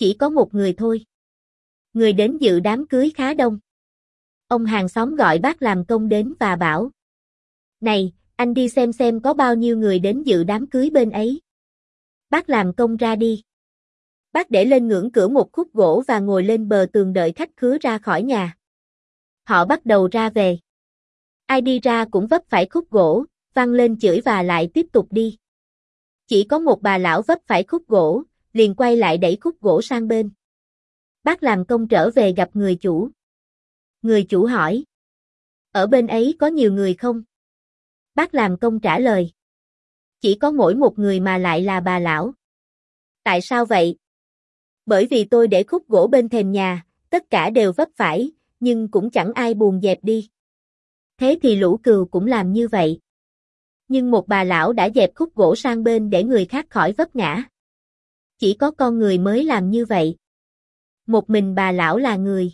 Chỉ có một người thôi. Người đến dự đám cưới khá đông. Ông hàng xóm gọi bác làm công đến và bảo. Này, anh đi xem xem có bao nhiêu người đến dự đám cưới bên ấy. Bác làm công ra đi. Bác để lên ngưỡng cửa một khúc gỗ và ngồi lên bờ tường đợi khách khứa ra khỏi nhà. Họ bắt đầu ra về. Ai đi ra cũng vấp phải khúc gỗ, văng lên chửi và lại tiếp tục đi. Chỉ có một bà lão vấp phải khúc gỗ, liền quay lại đẩy khúc gỗ sang bên. Bác làm công trở về gặp người chủ. Người chủ hỏi. Ở bên ấy có nhiều người không? Bác làm công trả lời. Chỉ có mỗi một người mà lại là bà lão. Tại sao vậy? Bởi vì tôi để khúc gỗ bên thềm nhà, tất cả đều vấp phải, nhưng cũng chẳng ai buồn dẹp đi. Thế thì lũ cừu cũng làm như vậy. Nhưng một bà lão đã dẹp khúc gỗ sang bên để người khác khỏi vấp ngã. Chỉ có con người mới làm như vậy. Một mình bà lão là người.